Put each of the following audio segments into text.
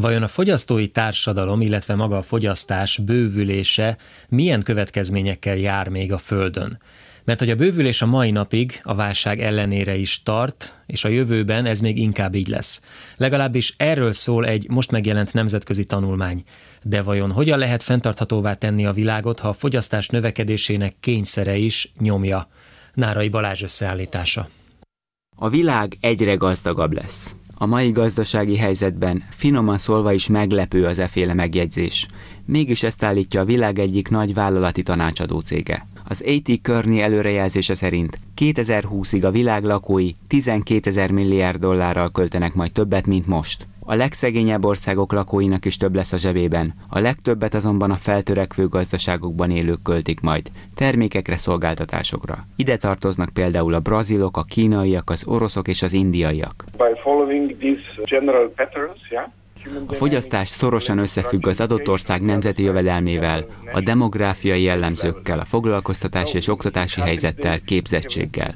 Vajon a fogyasztói társadalom, illetve maga a fogyasztás bővülése milyen következményekkel jár még a Földön? Mert hogy a bővülés a mai napig a válság ellenére is tart, és a jövőben ez még inkább így lesz. Legalábbis erről szól egy most megjelent nemzetközi tanulmány. De vajon hogyan lehet fenntarthatóvá tenni a világot, ha a fogyasztás növekedésének kényszere is nyomja? Nárai Balázs összeállítása. A világ egyre gazdagabb lesz. A mai gazdasági helyzetben finoman szólva is meglepő az eféle megjegyzés. Mégis ezt állítja a világ egyik nagy vállalati tanácsadó cége. Az AT Kearney előrejelzése szerint 2020-ig a világ lakói 12 ezer milliárd dollárral költenek majd többet, mint most. A legszegényebb országok lakóinak is több lesz a zsebében, a legtöbbet azonban a feltörekvő gazdaságokban élők költik majd, termékekre, szolgáltatásokra. Ide tartoznak például a brazilok, a kínaiak, az oroszok és az indiaiak. A fogyasztás szorosan összefügg az adott ország nemzeti jövedelmével, a demográfiai jellemzőkkel, a foglalkoztatási és oktatási helyzettel, képzettséggel.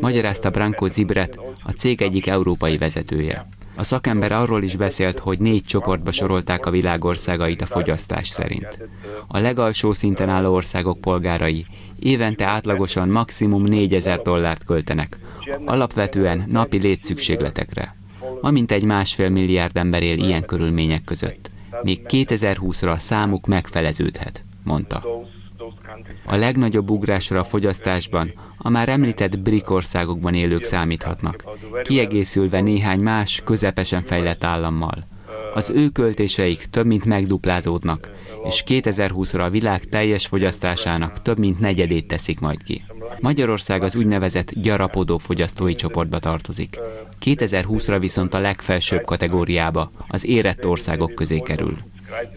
Magyarázta Branko Zibret, a cég egyik európai vezetője. A szakember arról is beszélt, hogy négy csoportba sorolták a világországait a fogyasztás szerint. A legalsó szinten álló országok polgárai évente átlagosan maximum 4000 dollárt költenek, alapvetően napi létszükségletekre. Ma mintegy másfél milliárd ember él ilyen körülmények között. Még 2020-ra a számuk megfeleződhet, mondta. A legnagyobb ugrásra a fogyasztásban a már említett BRIC országokban élők számíthatnak, kiegészülve néhány más, közepesen fejlett állammal. Az ő költéseik több mint megduplázódnak, és 2020-ra a világ teljes fogyasztásának több mint negyedét teszik majd ki. Magyarország az úgynevezett gyarapodó fogyasztói csoportba tartozik. 2020-ra viszont a legfelsőbb kategóriába, az érett országok közé kerül.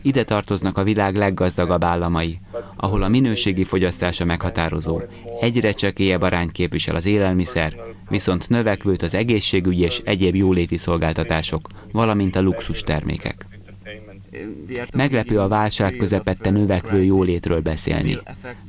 Ide tartoznak a világ leggazdagabb államai, ahol a minőségi fogyasztása meghatározó. Egyre csekélyebb arányt képvisel az élelmiszer, viszont növekvőt az egészségügy és egyéb jóléti szolgáltatások, valamint a luxus termékek. Meglepő a válság közepette növekvő jólétről beszélni.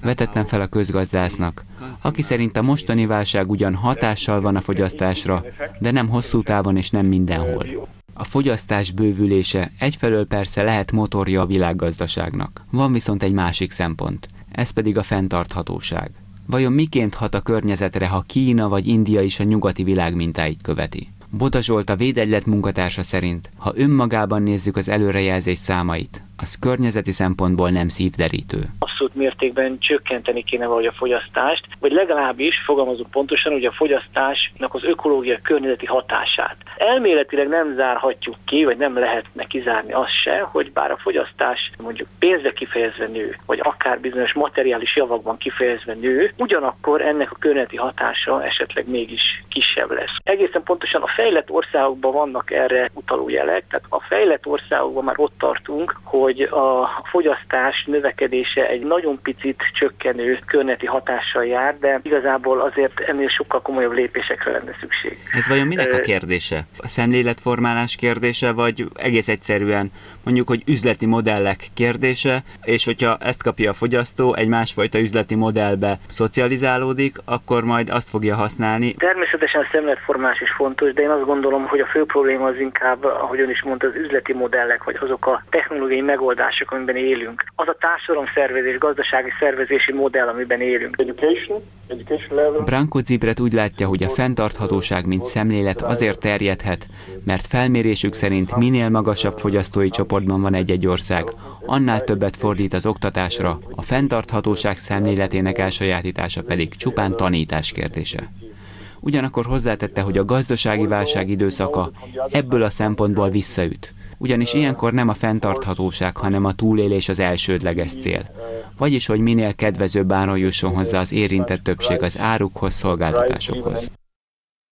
Vetettem fel a közgazdásznak, aki szerint a mostani válság ugyan hatással van a fogyasztásra, de nem hosszú távon és nem mindenhol. A fogyasztás bővülése egyfelől persze lehet motorja a világgazdaságnak. Van viszont egy másik szempont, ez pedig a fenntarthatóság. Vajon miként hat a környezetre, ha Kína vagy India is a nyugati világ mintáit követi? Boda Zsolt a védegylet munkatársa szerint, ha önmagában nézzük az előrejelzés számait, az környezeti szempontból nem szívderítő. Abszolút mértékben csökkenteni kéne valahogy a fogyasztást, vagy legalábbis fogalmazunk pontosan, hogy a fogyasztásnak az ökológia környezeti hatását. Elméletileg nem zárhatjuk ki, vagy nem lehetne kizárni azt se, hogy bár a fogyasztás mondjuk pénzre kifejezve nő, vagy akár bizonyos materiális javakban kifejezve nő, ugyanakkor ennek a környezeti hatása esetleg mégis kisebb lesz. Egészen pontosan a fejlett országokban vannak erre utaló jelek, tehát a fejlett országokban már ott tartunk, hogy hogy a fogyasztás növekedése egy nagyon picit csökkenő környeti hatással jár, de igazából azért ennél sokkal komolyabb lépésekre lenne szükség. Ez vajon minek a kérdése? A szemléletformálás kérdése, vagy egész egyszerűen mondjuk, hogy üzleti modellek kérdése, és hogyha ezt kapja a fogyasztó, egy másfajta üzleti modellbe szocializálódik, akkor majd azt fogja használni. Természetesen a szemléletformálás is fontos, de én azt gondolom, hogy a fő probléma az inkább, ahogy ön is mondta, az üzleti modellek, vagy azok a technológiai megoldások, amiben élünk. Az a társadalomszervezés, gazdasági szervezési modell, amiben élünk. Branko Zibret úgy látja, hogy a fenntarthatóság, mint szemlélet azért terjedhet, mert felmérésük szerint minél magasabb fogyasztói csoportban van egy-egy ország, annál többet fordít az oktatásra, a fenntarthatóság szemléletének elsajátítása pedig csupán tanítás kérdése. Ugyanakkor hozzátette, hogy a gazdasági válság időszaka ebből a szempontból visszaüt ugyanis ilyenkor nem a fenntarthatóság, hanem a túlélés az elsődleges cél. Vagyis, hogy minél kedvezőbb áron jusson hozzá az érintett többség az árukhoz, szolgáltatásokhoz.